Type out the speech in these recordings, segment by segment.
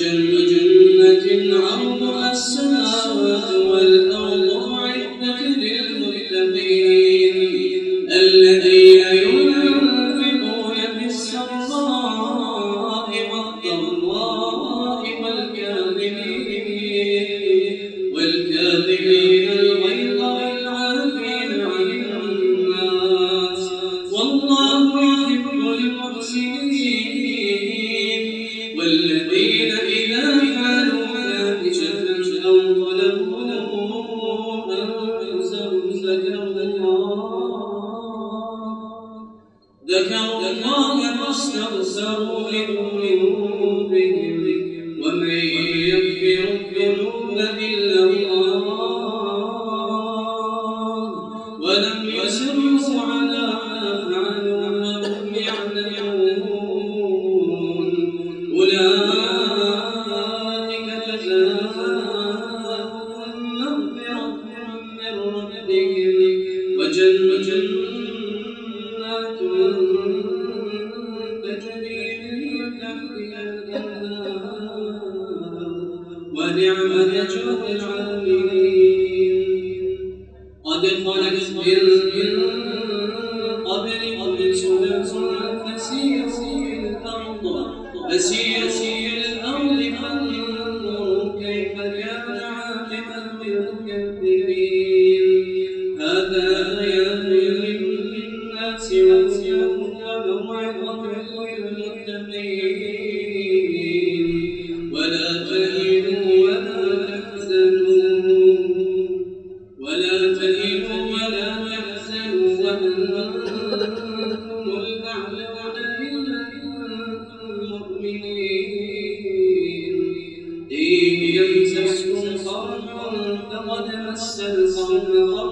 जन्म ولم مريم أن يشرب العالمين قد خلت من قبلكم سنن فسيئة الأرض. فسيئة الأرض فانظروا كيف كان عاقبة المكذبين. هذا بيان للناس وهدى وموعظة للمتقين. يمسسكم قرح فقد مس القوم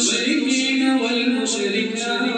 والمشركين والمشركات.